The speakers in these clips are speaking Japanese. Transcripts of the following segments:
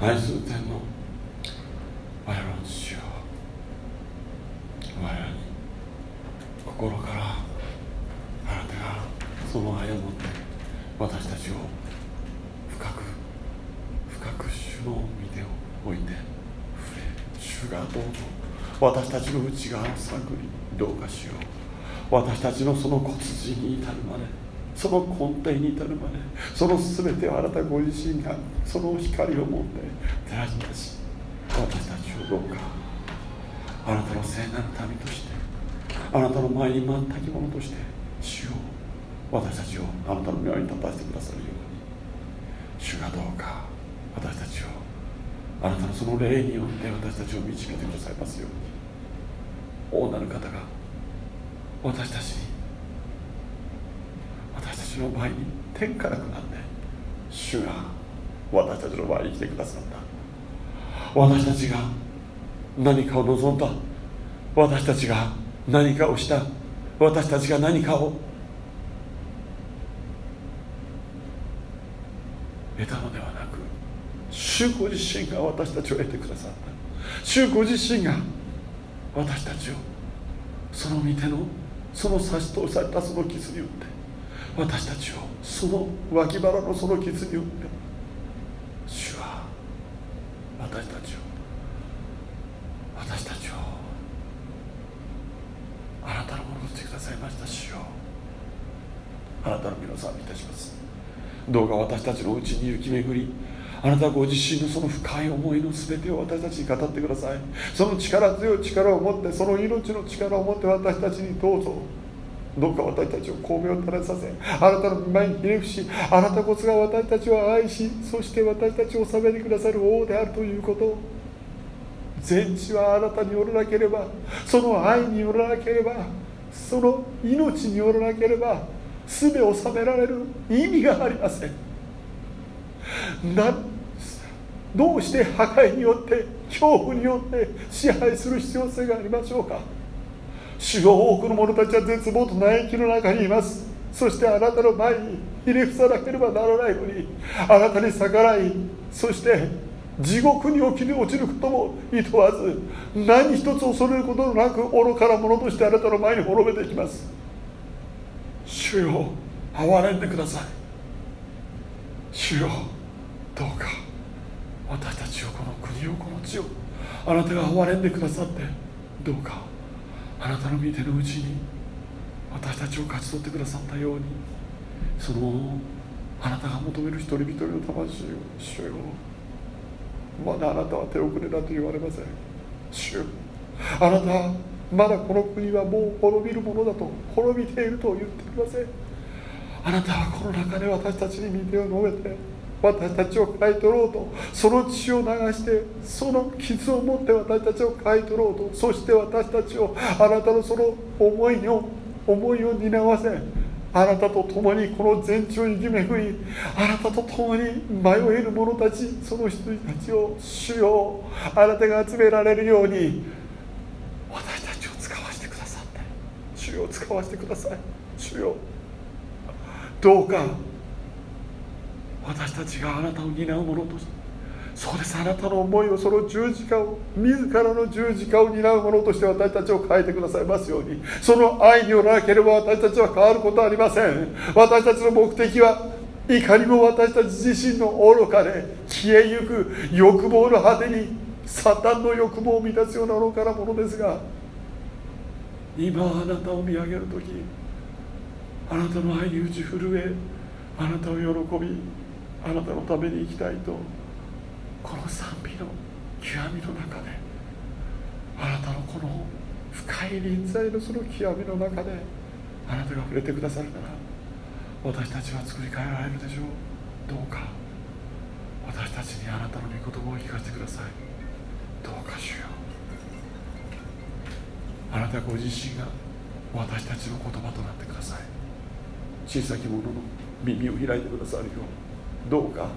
愛する天の我らの父よ。我らに心からあなたがその愛を持って私たちを深く深く主の御手を置いて触れ主がどうぞ私たちの内側を探りどうかしよう。私たちのその骨髄に至るまでその根底に至るまでその全てをあなたご自身がその光を持って照らし出し私たちをどうかあなたの聖なる民としてあなたの前に満たき者として主を私たちをあなたの前に立たせてくださるように主がどうか私たちをあなたのその霊によって私たちを導いてくださいますように王なる方が私たちにちの前に天から下って主が私たちの前に来てくださった。私たちが何かを望んだ。私たちが何かをした。私たちが何かを。得たのではなく主ご自身が私たちを得てくださった。主ご自身が私たちをその御手のその差し通されたその傷によって私たちをその脇腹のその傷によって主は私たちを私たちをあなたのものとしてくださいました主よ。あなたの皆さんにいたします。どうか私たちのうちに雪巡りあなたご自身のその深い思いの全てを私たちに語ってください。その力強い力を持ってその命の力を持って私たちにどうぞ。どうか私たちを巧妙を垂れさせあなたの前にひれ伏しあなたこそが私たちを愛しそして私たちを治めてくださる王であるということ。全地はあなたによらなければその愛によらなければその命によらなければ全て収められる意味がありません。などうして破壊によって恐怖によって支配する必要性がありましょうか。主よ多くの者たちは絶望と嘆きの中にいます。そしてあなたの前にひれ伏さなければならないのにあなたに逆らいそして地獄に起き落ちることもいとわず何一つ恐れることなく愚かな者としてあなたの前に滅べていきます。主よ憐れんでください。主よどうか私たちをこの国をこの地をあなたが憐れんでくださってどうかあなたの御手のうちに私たちを勝ち取ってくださったようにそのあなたが求める一人一人の魂を主よ。まだあなたは手遅れだと言われません。主よ。あなたはまだこの国はもう滅びるものだと滅びていると言っていません。あなたはこの中で私たちに御手を述べて私たちを買い取ろうとその血を流してその傷を持って私たちを買い取ろうとそして私たちをあなたのその思いを思いを担わせあなたと共にこの全地を生き巡りあなたと共に迷える者たちその人たちを主よあなたが集められるように私たちを使わせてくださって主よ使わせてください。主よ。どうか私たちがあなたを担う者としてそうです。あなたの思いをその十字架を自らの十字架を担う者として私たちを変えてくださいますように。その愛によらなければ私たちは変わることはありません。私たちの目的はいかにも私たち自身の愚かで消えゆく欲望の果てにサタンの欲望を満たすような愚かなものですが今あなたを見上げる時あなたの愛に打ち震えあなたを喜びあなたのために生きたいとこの賛美の極みの中であなたのこの深い臨在のその極みの中であなたが触れてくださるなら私たちは作り変えられるでしょう。どうか私たちにあなたの御言葉を聞かせてください。どうかしよう。あなたご自身が私たちの言葉となってください。小さき者の耳を開いてくださるようどうか。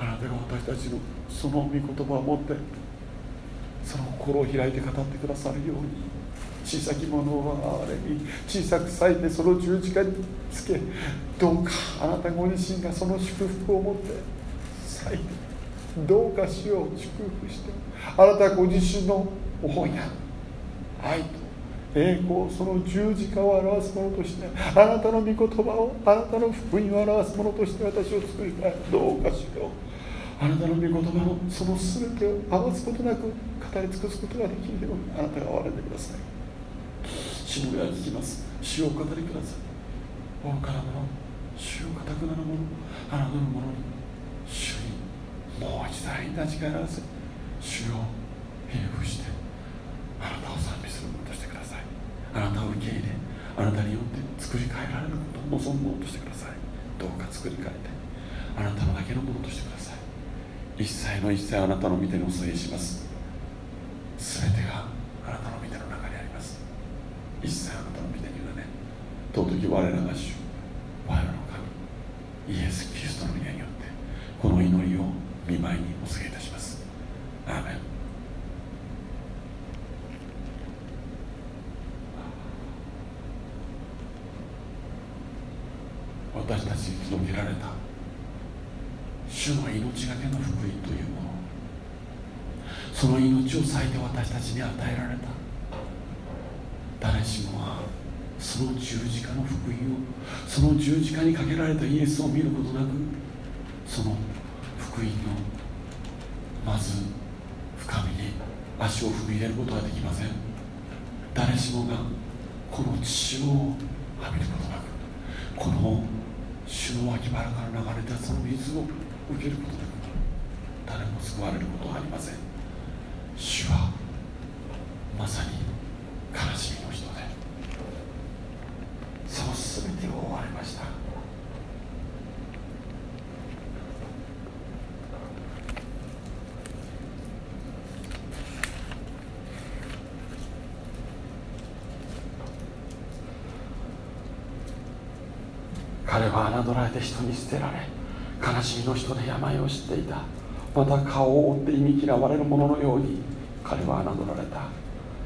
あなたが私たちのその御言葉を持ってその心を開いて語ってくださるように。小さきものはあれに小さく裂いてその十字架につけどうか。あなたご自身がその祝福を持って裂いてどうか主を祝福して。あなたご自身の思いや愛と栄光その十字架を表すものとしてあなたの御言葉をあなたの福音を表すものとして私を作りたい。どうかしよう。あなたの御言葉のその全てを余すことなく語り尽くすことができるようにあなたが憐れんでください。主の親聞きます。主を語りください。愚かなもの主をかたくななものあなたのものに主にもう一度に立ち返らせ主を平伏して。あなたを賛美するものとしてください。あなたを受け入れあなたによって作り変えられることを望むものとしてください。どうか作り変えてあなたのだけのものとしてください。一切の一切あなたの御手にお添えします。全てがあなたの御手の中にあります。一切あなたの御手に委ね尊き我らが主我らの神イエス・キリストの皆によってこの祈りを見舞いにお告げいたしますアーメン私たちに届けられた主の命がけの福音というものその命を割いて私たちに与えられた。誰しもがその十字架の福音をその十字架にかけられたイエスを見ることなくその福音のまず深みに足を踏み入れることはできません。誰しもがこの血を浴びることなくこの主の脇腹から流れたその水を受けることなく誰も救われることはありません。主はまさに悲しみの人でその全てを追われました。彼は侮られて人に捨てられ悲しみの人で病を知っていた。また顔を覆って忌み嫌われる者のように彼は侮られた。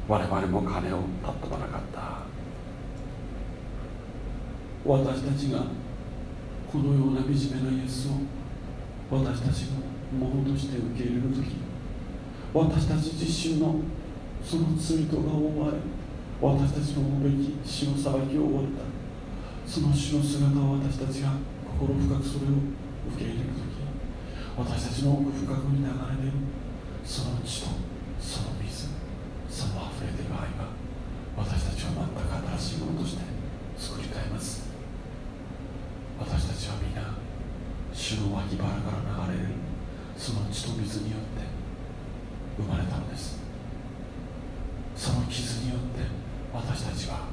我々も金を尊ばなかった。私たちがこのような惨めなイエスを私たちのものとして受け入れる時私たち自身のその罪とが覆われ私たちの負べき死の裁きを負われた。その主の姿を私たちが心深くそれを受け入れる時私たちの奥深くに流れ出るその血とそのその溢れている愛が私たちは全く新しいものとして作り変えます。私たちは皆主の脇腹から流れるその血と水によって生まれたのです。その傷によって私たちは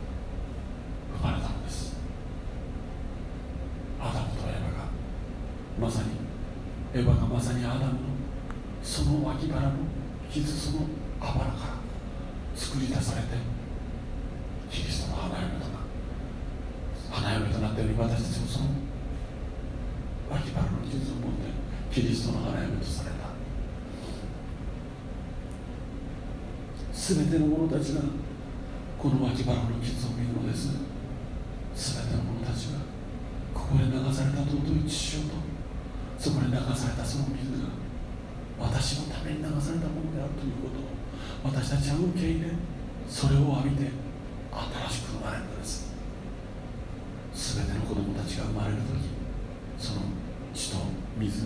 生まれたのです。アダムとエバがまさにエバがまさにアダムのその脇腹の傷そのあばらから作り出されてキリストの花嫁とな花嫁となったように私たちもその脇腹の傷を持ってキリストの花嫁とされた。全ての者たちがこの脇腹の傷を見るのです。全ての者たちがここで流された尊い血潮とそこで流されたその水が私のために流されたものであるということ私たちは受け入れそれを浴びて新しく生まれるのです。全ての子供たちが生まれる時その血と水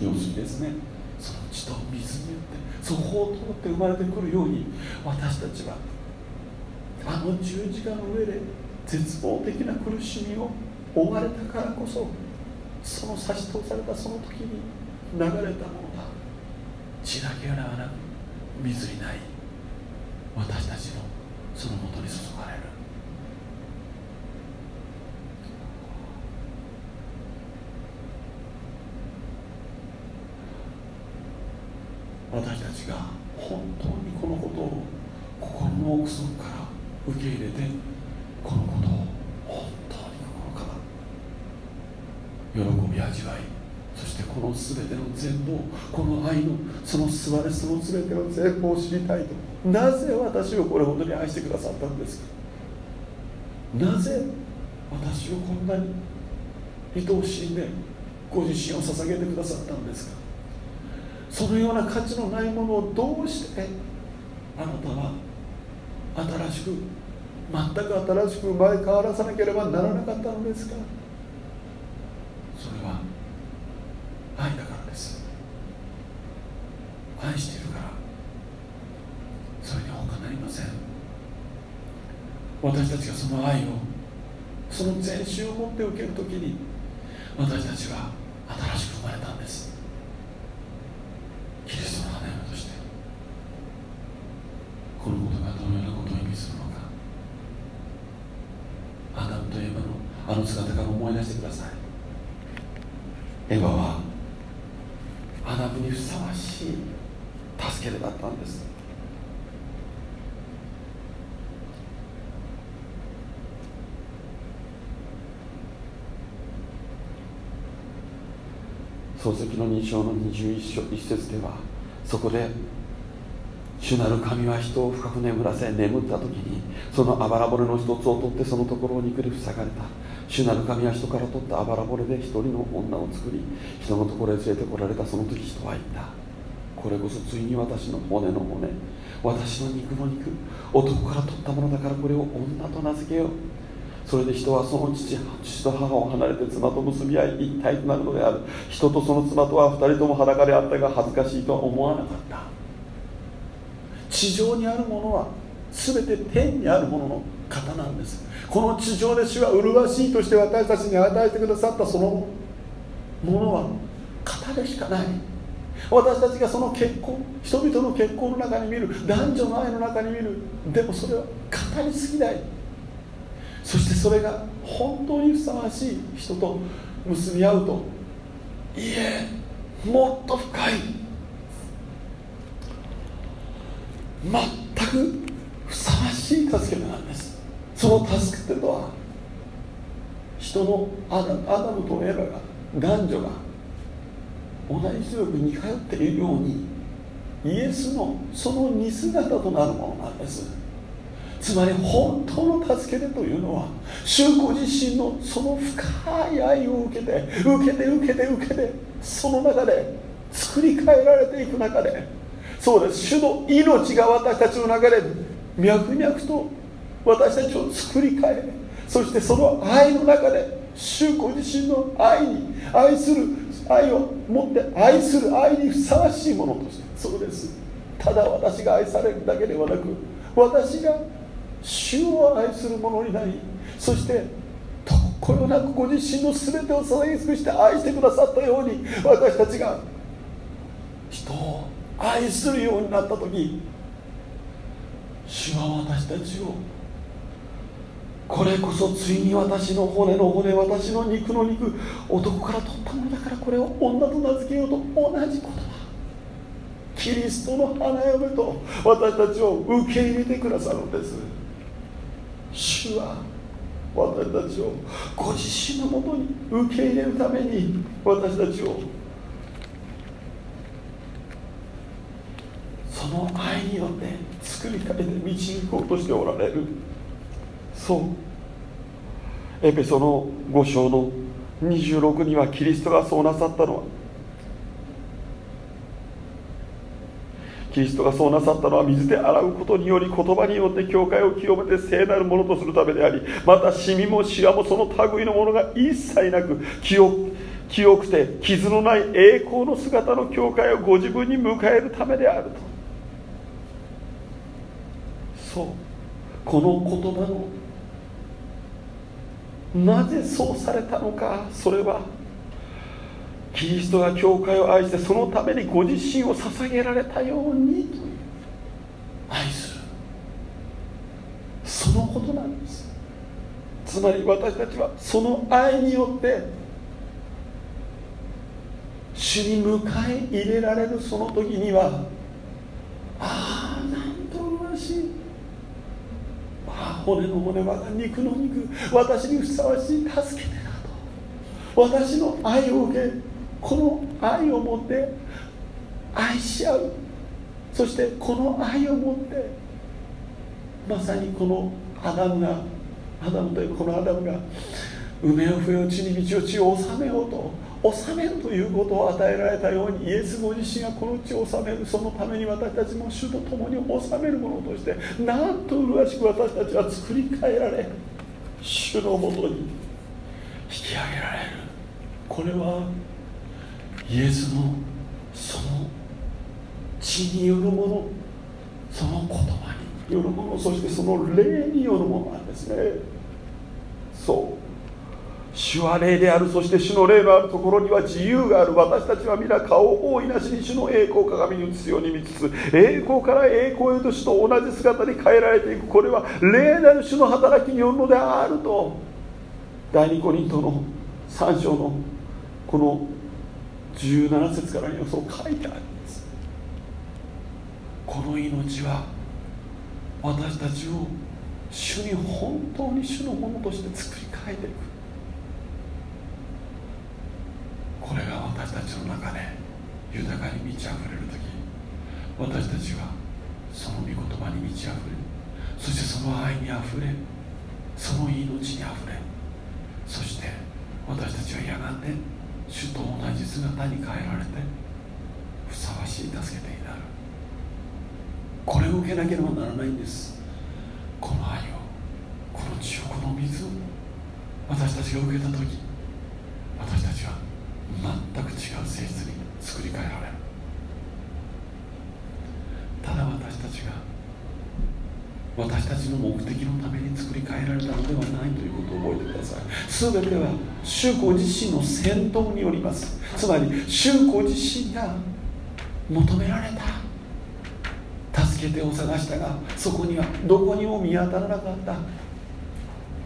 用水ですね。その血と水によってそこを通って生まれてくるように私たちはあの十字架の上で絶望的な苦しみを追われたからこそその差し通されたその時に流れたものが血だけではなく水にない。私たちのそのもとに注がれる。私たちが本当にこのことを心の奥底から受け入れてこのことを本当に心から喜び味わいそしてこの全ての全貌この愛のその座れその全ての全貌を知りたいと。なぜ私をこれほどに愛してくださったんですか？なぜ私をこんなに愛おしいんでご自身を捧げてくださったんですか？そのような価値のないものをどうしてあなたは新しく全く新しく生まれ変わらさなければならなかったのですかそれは愛だからです愛しているからそれに他なりません私たちがその愛をその全身を持って受けるときに私たちは新しく生まれたんです。キリストの花嫁としてこのことがどのようなことを意味するのか。アダムとエヴァのあの姿から思い出してください。エヴァはアダムにふさわしい助け手だったんです漱石の2章の21章一節ではそこで主なる神は人を深く眠らせ眠った時にそのあばら骨の一つを取ってそのところを肉で塞がれた。主なる神は人から取ったあばら骨で一人の女を作り人のところへ連れてこられたその時人は言った。これこそついに私の骨の骨。私の肉の肉。男から取ったものだからこれを女と名付けよう。それで人はその父父と母を離れて妻と結び合い一体となるのである。人とその妻とは二人とも裸であったが恥ずかしいとは思わなかった。地上にあるものは全て天にあるものの方なんです。この地上で主は麗しいとして私たちに与えてくださったそのものは型でしかない。私たちがその結婚人々の結婚の中に見る男女の愛の中に見る。でもそれは語りすぎない。そしてそれが本当にふさわしい人と結び合うといえもっと深い。全くふさわしい助け手なんです。その助け手とは人のアダアダムとエラが男女が同じ種族に通っているようにイエスのその似姿となるものなんです。つまり本当の助け手というのは主ご自身のその深い愛を受けて受けて受けて受けてその中で作り変えられていく中でそうです。主の命が私たちの中で脈々と私たちを作り変えそしてその愛の中で主ご自身の愛に愛する愛を持って愛する愛にふさわしいものとしてそうです。ただ私が愛されるだけではなく私が主を愛する者になりそしてとこよなくご自身の全てを捧げ尽くして愛してくださったように私たちが人を愛するようになった時主は私たちをこれこそついに私の骨の骨私の肉の肉男から取ったものだからこれを女と名付けようと同じ言葉キリストの花嫁と私たちを受け入れてくださるんです。主は私たちをご自身のもとに受け入れるために私たちをその愛によって作り変えて導こうとしておられるそう。エペソの5章の26にはキリストがそうなさったのはキリストがそうなさったのは水で洗うことにより言葉によって教会を清めて聖なるものとするためでありまたシミもシワもその類のものが一切なく清清くて傷のない栄光の姿の教会をご自分に迎えるためであると。そう。この言葉のなぜそうされたのかそれはキリストが教会を愛してそのためにご自身を捧げられたようにと。愛する。そのことなんです。つまり私たちはその愛によって主に迎え入れられるその時にはああなんとうしい。ああ骨の骨我が肉の肉。私にふさわしい助けてだと私の愛を受けこの愛を持って愛し合う。そしてこの愛を持ってまさにこのアダムがアダムというこのアダムが梅を笛を地に道を地を治めようと治めるということを与えられたようにイエスご自身がこの地を治める。そのために私たちも主と共に治めるものとしてなんと麗しく私たちは作り変えられ主のもとに引き上げられる。これはイエスのその血によるものその言葉によるものそしてその霊によるものなんですね。そう。主は霊であるそして主の霊のあるところには自由がある。私たちは皆顔を覆いなしに主の栄光を鏡に映すように見つつ栄光から栄光へと主と同じ姿に変えられていくこれは霊なる主の働きによるのであると。第二コリントの3章のこの17節からにはそう書いてあるんです。この命は私たちを主に本当に主のものとして作り変えていく。これが私たちの中で豊かに満ち溢れる時。私たちはその御言葉に満ち溢れそしてその愛にあふれその命にあふれそして私たちはやがて主と同じ姿に変えられてふさわしい助け手になる。これを受けなければならないんです。この愛をこの血をこの水を私たちが受けた時私たちは全く違う性質に作り変えられる。ただ私たちが私たちの目的のために作り変えられたのではないということを覚えてください。全ては主ご自身の先導によります。つまり主ご自身が求められた。助け手を探したがそこにはどこにも見当たらなかった。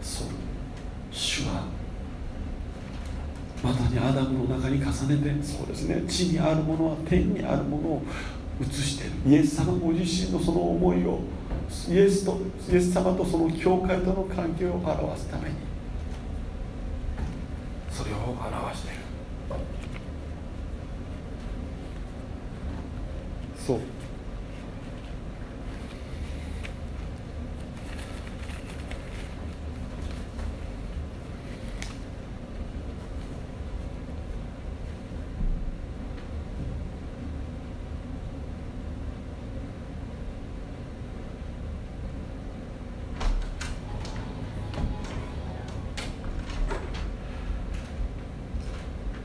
そう。主はまたにアダムの中に重ねてそうですね。地にあるものは天にあるものを移しているイエス様ご自身のその思いをイエスとイエス様とその教会との関係を表すために。それを表している。そう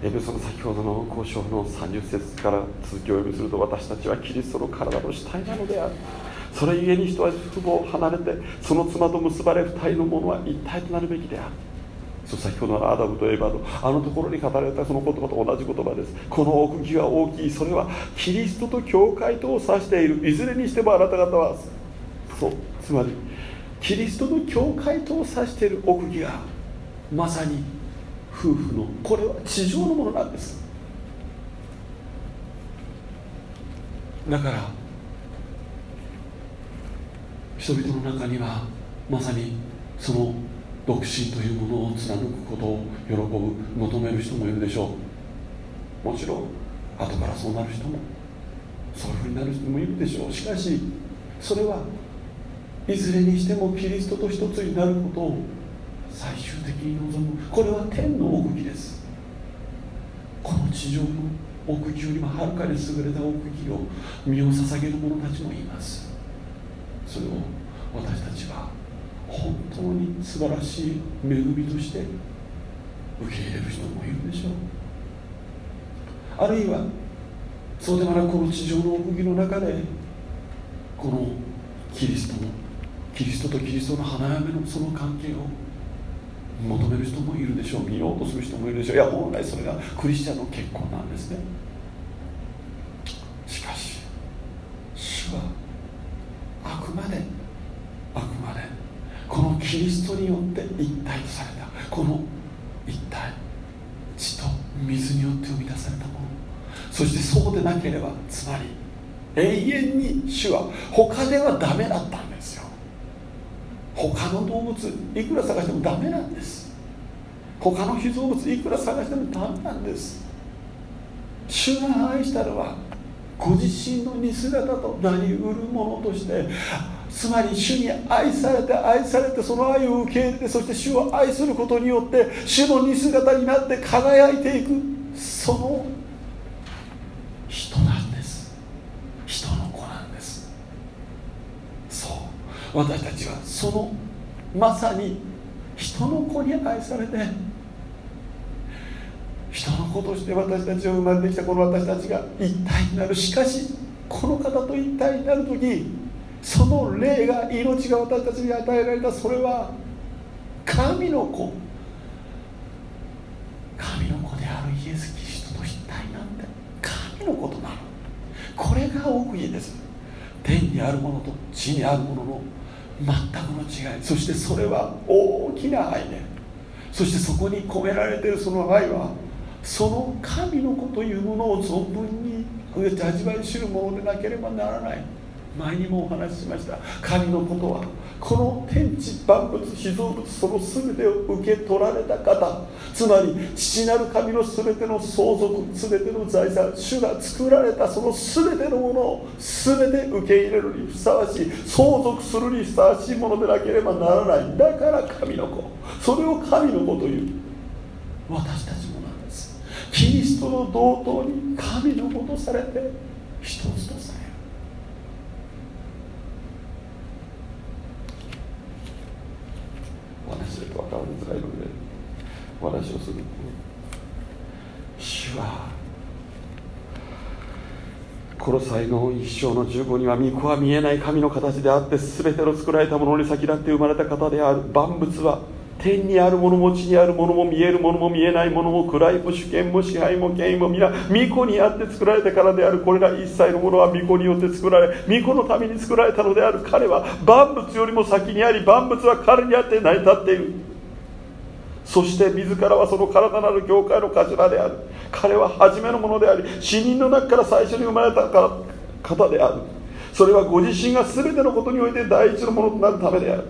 その先ほどの交渉の30節から続きを読みすると私たちはキリストの体の死体なのである。それゆえに人は父母を離れてその妻と結ばれ二人の者は一体となるべきである。そう先ほどのアダムとエバのあのところに語られたその言葉と同じ言葉です。この奥義は大きい。それはキリストと教会とを指している。いずれにしてもあなた方はそうつまりキリストと教会とを指している奥義がまさに夫婦のこれは地上のものなんです。だから人々の中にはまさにその独身というものを貫くことを喜ぶ求める人もいるでしょう。もちろん後からそうなる人もそういうふうになる人もいるでしょう。しかしそれはいずれにしてもキリストと一つになることを最終的に望む。これは天の奥義です。この地上の奥義よりもはるかに優れた奥義を身を捧げる者たちもいます。それを私たちは本当に素晴らしい恵みとして受け入れる人もいるでしょう。あるいはそうでもなくこの地上の奥義の中でこのキリストのキリストとキリストの花嫁のその関係を求める人もいるでしょう見ようとする人もいるでしょう。いや本来それがクリスチャンの結婚なんですね。しかし主はあくまであくまでこのキリストによって一体とされたこの一体血と水によって生み出されたもの。そしてそうでなければつまり永遠に主は他ではダメだったんですよ。他の動物いくら探してもダメなんです。他の被造物いくら探してもダメなんです。主が愛したのはご自身の似姿となりうるものとしてつまり主に愛されて愛されてその愛を受け入れてそして主を愛することによって主の似姿になって輝いていくその人なんです人の子なんですそう私たちはそのまさに人の子に愛されて人の子として私たちを生まれてきたこの私たちが一体になる。しかしこの方と一体になる時その霊が命が私たちに与えられた。それは神の子。神の子であるイエス・キリストと一体なんて神のことなのこれが奥義です。天にあるものと地にあるものの全くの違い。そしてそれは大きな愛でそしてそこに込められているその愛はその神の子というものを存分に味わい知るものでなければならない。前にもお話ししました。神のことはこの天地万物被造物その全てを受け取られた方。つまり父なる神の全ての相続全ての財産主が作られたその全てのものを全て受け入れるにふさわしい相続するにふさわしいものでなければならない。だから神の子。それを神の子という私たちもなんです。キリストの同等に神の子とされて一つとされお話すると分かりづらいのでお話をする主はコロサイの一生の十五には御子は見えない神の形であって全ての作られたものに先立って生まれた方である。万物は天にあるものも地にあるものも見えるものも見えないものも位も主権も支配も権威も皆御子にあって作られたからである。これら一切のものは御子によって作られ御子のために作られたのである彼は万物よりも先にあり万物は彼にあって成り立っている。そして自らはその体なる業界の頭である。彼は初めのものであり死人の中から最初に生まれた方である。それはご自身が全てのことにおいて第一のものとなるためである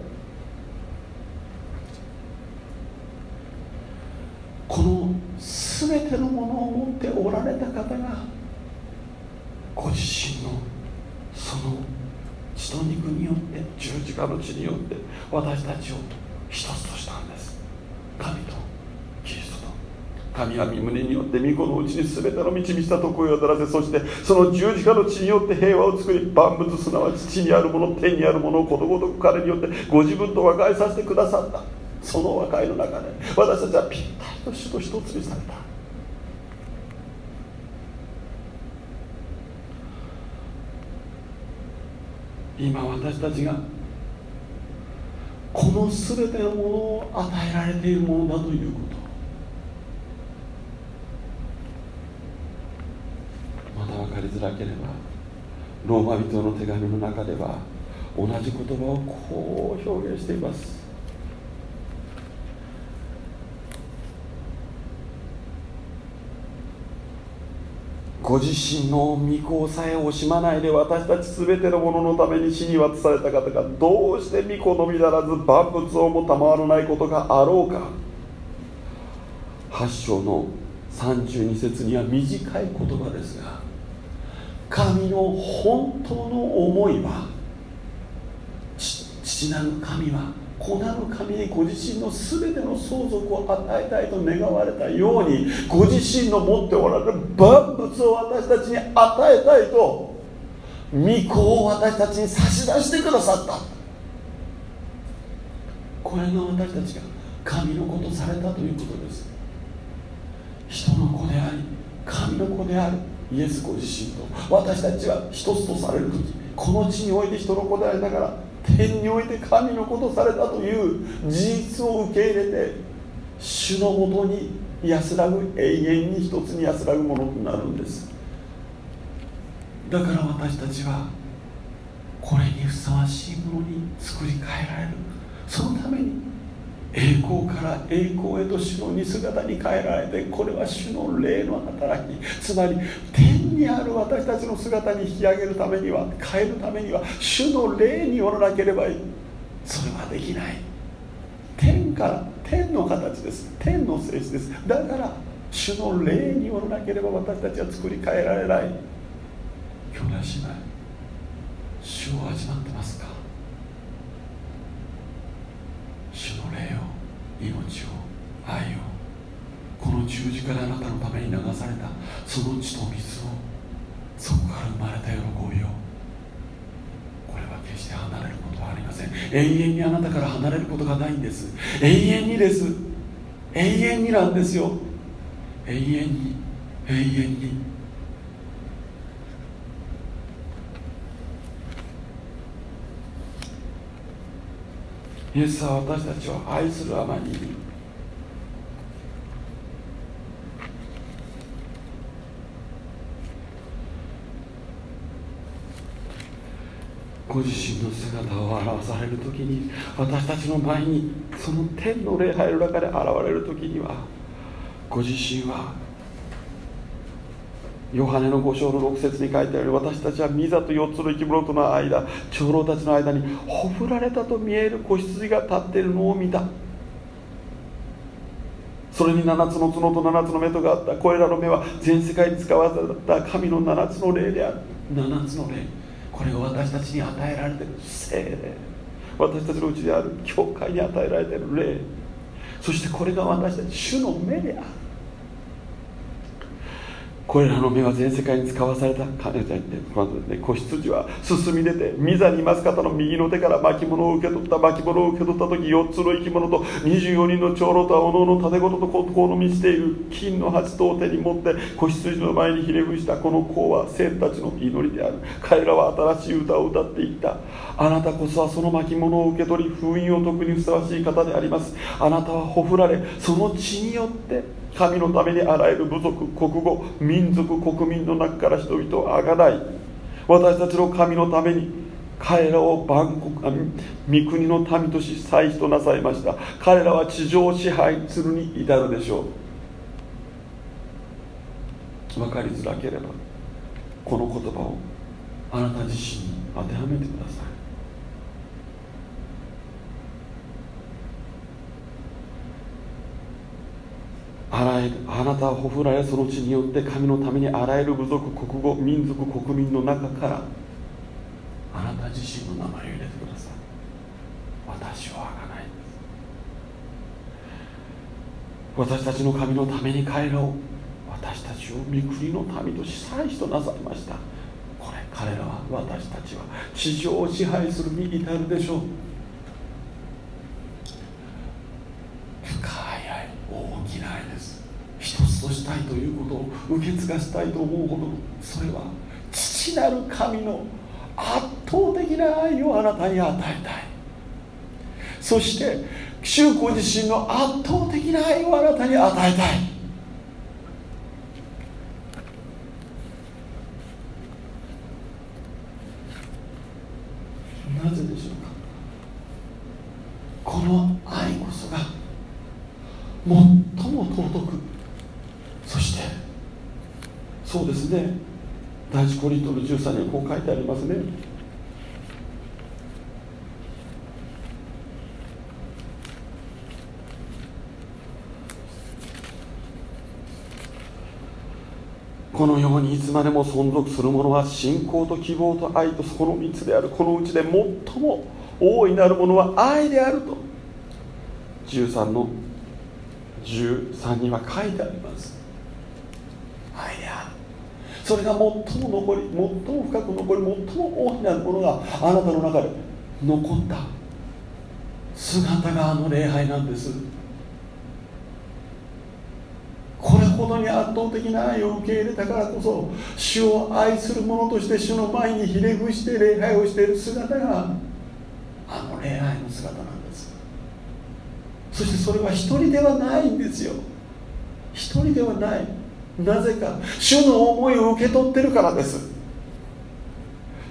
この全てのものを持っておられた方がご自身のその血と肉によって十字架の血によって私たちを一つとしたんです。神とキリストと。神は身胸によって御子のうちに全ての満ち満ちた徳を渡らせそしてその十字架の血によって平和を作り万物すなわち地にあるもの天にあるものをことごとく彼によってご自分と和解させてくださったその和解の中で私たちはぴったりと主と一つにされた。今私たちがこの全てのものを与えられているものだということ。まだ分かりづらければローマ人の手紙の中では同じ言葉をこう表現しています。ご自身の御子さえ惜しまないで私たち全てのもののために死に渡された方がどうして御子のみならず万物をも賜らないことがあろうか。8章の32節には短い言葉ですが神の本当の思いは父なる神は子なる神にご自身の全ての相続を与えたいと願われたようにご自身の持っておられる万物を私たちに与えたいと御子を私たちに差し出してくださった。これが私たちが神の子とされたということです。人の子であり神の子であるイエスご自身と私たちは一つとされる時この地において人の子でありながら天において神のことされたという事実を受け入れて主のもとに安らぐ永遠に一つに安らぐものとなるんです。だから私たちはこれにふさわしいものに作り変えられる。そのために栄光から栄光へと主の似姿に変えられてこれは主の霊の働き。つまり天にある私たちの姿に引き上げるためには変えるためには主の霊によらなければいい。それはできない。天から天の形です。天の性質です。だから主の霊によらなければ私たちは作り変えられない。兄弟姉妹主を味わってますか。主の霊を命を愛をこの十字架であなたのために流されたその血と水をそこから生まれた喜びを。これは決して離れることはありません。永遠にあなたから離れることがないんです。永遠にです。永遠になんですよ。永遠に。永遠に。イエスは私たちを愛するあまりにご自身の姿を表される時に私たちの前にその天の礼拝の中で現れる時にはご自身はヨハネの5章の6節に書いてある私たちはミザと4つの生き物との間長老たちの間にほふられたと見える子羊が立っているのを見た。それに7つの角と7つの目とがあった。これらの目は全世界に使われた神の7つの霊である。7つの霊。これが私たちに与えられている精霊私たちのうちである教会に与えられている霊。そしてこれが私たち主の目である。これらの目は全世界に使わされた子羊は進み出て御座にいます方の右の手から巻物を受け取った巻物を受け取った時4つの生き物と24人の長老とはおのおの盾事とこの満ちている金の鉢とを手に持って子羊の前にひれ伏したこの子は生たちの祈りである。彼らは新しい歌を歌っていった。あなたこそはその巻物を受け取り封印を解くにふさわしい方であります。あなたはほふられその血によって神のためにあらゆる部族国語民族国民の中から人々をあがない。私たちの神のために彼らを万国神御国の民とし祭司となさいました。彼らは地上支配するに至るでしょう。分かりづらければこの言葉をあなた自身に当てはめてください。あらゆるあなたはほふられその地によって神のためにあらゆる部族国語民族国民の中からあなた自身の名前を入れてください。私をあがない私たちの神のために帰ろう。私たちを御国の民とし祭司となさいました。これ彼らは私たちは地上を支配するに至るでしょう。したいということを受け継がせたいと思うほどそれは父なる神の圧倒的な愛をあなたに与えたい。そして主ご自身の圧倒的な愛をあなたに与えたいなぜでしょうかこの愛こそが最も尊くそしてそうね。第一コリントの13にはこう書いてありますね。このようにいつまでも存続するものは信仰と希望と愛とそこの3つである。このうちで最も大いなるものは愛であると。13の13には書いてあります。それが最も残り最も深く残り最も大きなものがあなたの中で残った。姿があの礼拝なんです。これほどに圧倒的な愛を受け入れたからこそ主を愛する者として主の前にひれ伏して礼拝をしている姿があの礼拝の姿なんです。そしてそれは一人ではないんですよ。一人ではない。なぜか主の思いを受け取ってるからです。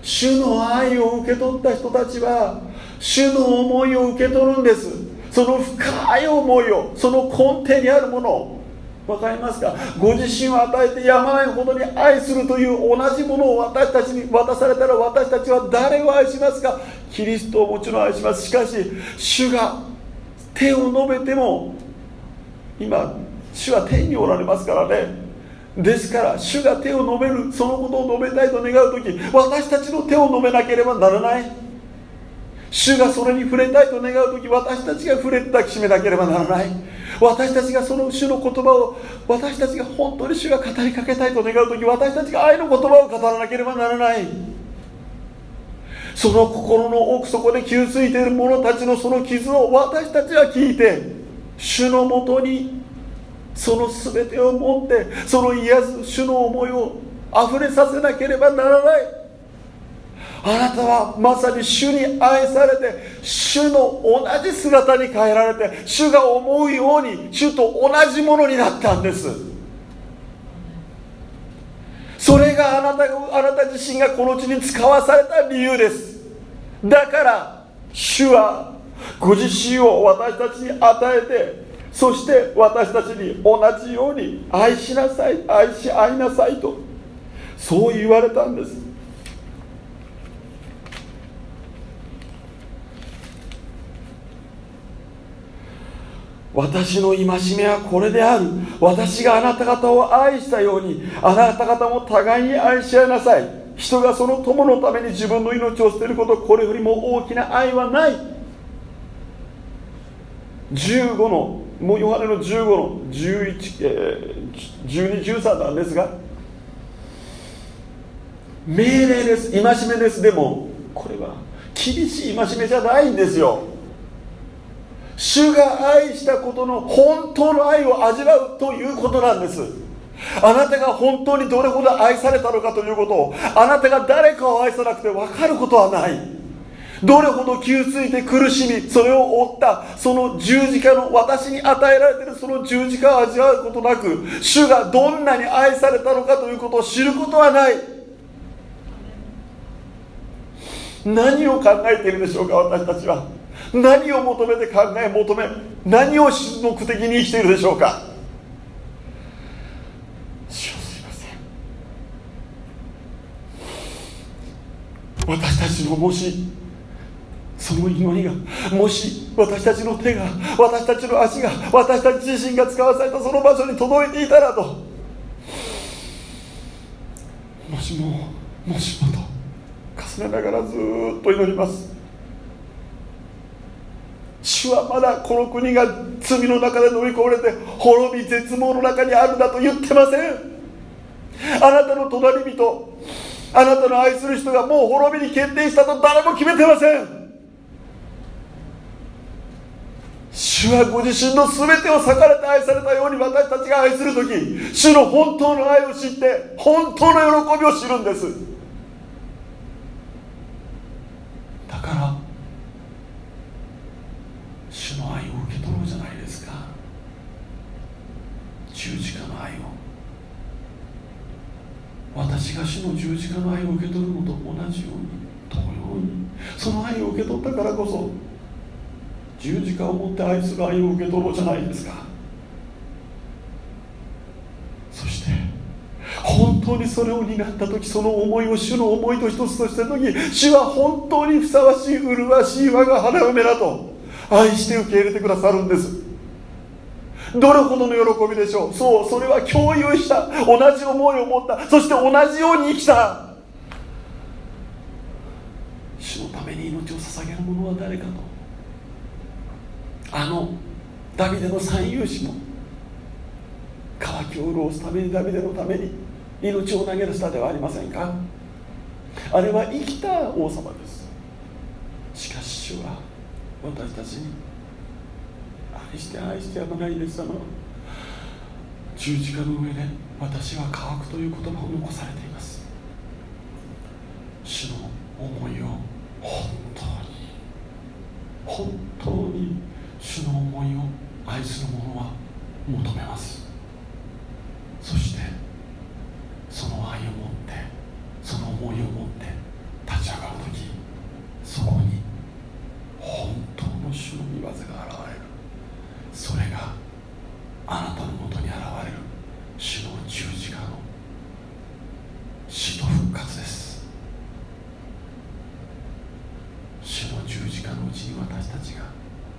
主の愛を受け取った人たちは主の思いを受け取るんです。その深い思いをその根底にあるものを。分かりますか？ご自身を与えてやまないほどに愛するという同じものを私たちに渡されたら私たちは誰を愛しますか？キリストをもちろん愛します。しかし主が手を伸べても今主は天におられますからね。ですから主が手を伸べるそのことを述べたいと願う時私たちの手を伸べなければならない。主がそれに触れたいと願う時私たちが触れて抱きしめなければならない。私たちがその主の言葉を私たちが本当に主が語りかけたいと願う時私たちが愛の言葉を語らなければならない。その心の奥底で傷ついている者たちのその傷を私たちは聞いて主のもとにその全てを持ってその癒す主の思いを溢れさせなければならない。あなたはまさに主に愛されて主の同じ姿に変えられて主が思うように主と同じものになったんです。それがあなたがあなた自身がこの地に使わされた理由です。だから主はご自身を私たちに与えてそして私たちに同じように愛しなさい愛し合いなさいとそう言われたんです。私の戒めはこれである。私があなた方を愛したようにあなた方も互いに愛し合いなさい。人がその友のために自分の命を捨てることこれよりも大きな愛はない。15のもうヨハネの15の11、えー、1213なんですが命令です。戒めです。でもこれは厳しい戒めじゃないんですよ。主が愛したことの本当の愛を味わうということなんです。あなたが本当にどれほど愛されたのかということをあなたが誰かを愛さなくて分かることはない。どれほど傷ついて苦しみそれを負ったその十字架の私に与えられているその十字架を味わうことなく主がどんなに愛されたのかということを知ることはない。何を考えているでしょうか私たちは。何を求めて考え求め何を目的に生きているでしょうか。すいません。私たちのもしその祈りがもし私たちの手が私たちの足が私たち自身が使わされたその場所に届いていたらと。もしももしもと重ねながらずっと祈ります。主はまだこの国が罪の中で乗り込まれて滅び絶望の中にあるんだと言ってません。あなたの隣人あなたの愛する人がもう滅びに決定したと誰も決めてません。主はご自身の全てを裂かれて愛されたように私たちが愛する時主の本当の愛を知って本当の喜びを知るんです。だから主の愛を受け取ろうじゃないですか。十字架の愛を。私が主の十字架の愛を受け取るのと同じように同様にその愛を受け取ったからこそ十字架を持って愛する愛を受け取ろうじゃないですか。そして本当にそれを担った時その思いを主の思いと一つとしてる時主は本当にふさわしい麗しい我が花嫁だと愛して受け入れてくださるんです。どれほどの喜びでしょう。そうそれは共有した。同じ思いを持った。そして同じように生きた。主のために命を捧げる者は誰かと。あのダビデの三勇士も渇きを潤すためにダビデのために命を投げ出したではありませんか？あれは生きた王様です。しかし主は私たちに愛して愛してやまないイエス様十字架の上で私は乾くという言葉を残されています。主の思いを本当に本当に主の思いを愛する者は求めます。そしてその愛を持ってその思いを持って立ち上がる時そこに本当の主の御業が現れるそれがあなたのもとに現れる主の十字架の死と復活です主の十字架のうちに私たちが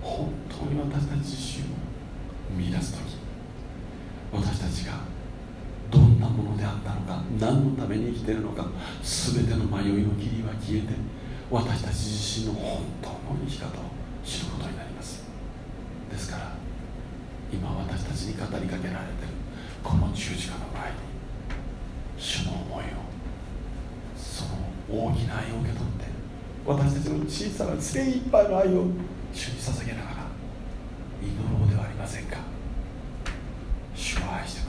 本当に私たち自身を見出す時私たちがどんなものであったのか何のために生きていのか全ての迷いの霧は消えて私たち自身の本当の生き方を知ることになります。ですから今私たちに語りかけられているこの十字架の前に主の思いをその大きな愛を受け取って私たちの小さな精一杯の愛を主に捧げながら祈ろうではありませんか。主を愛して